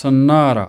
صنارة.